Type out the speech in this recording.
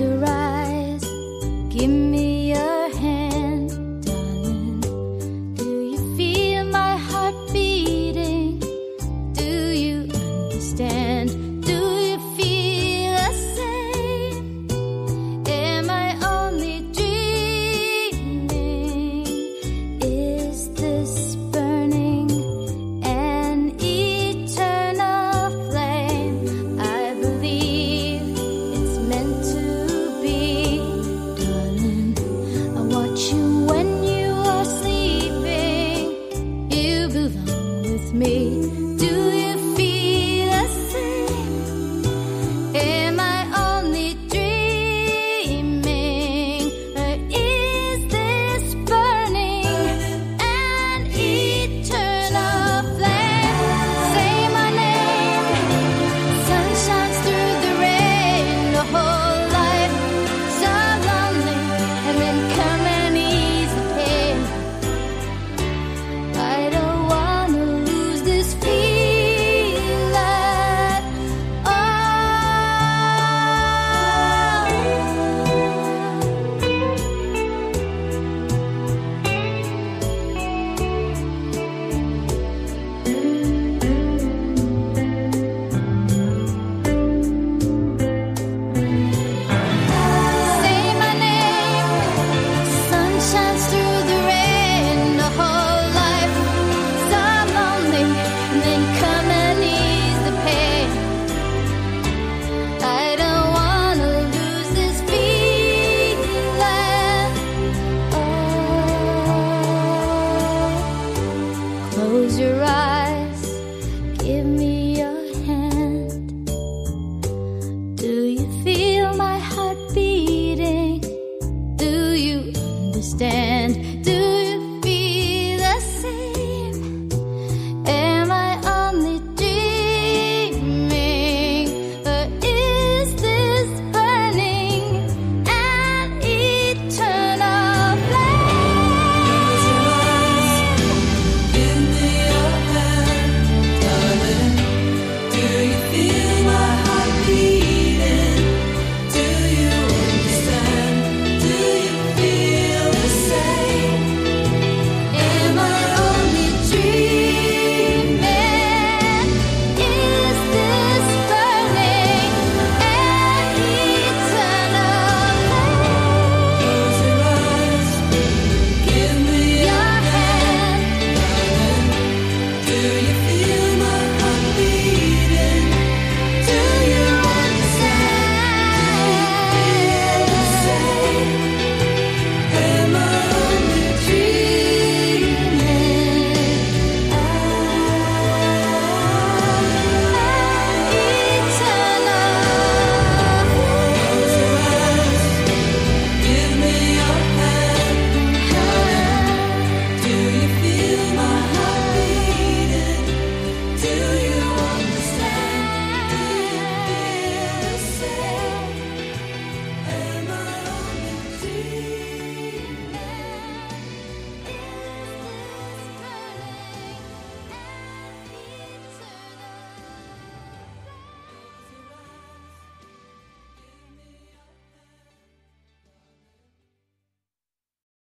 your eyes. Give me your me. Do Do you feel my heart beating? Do you understand?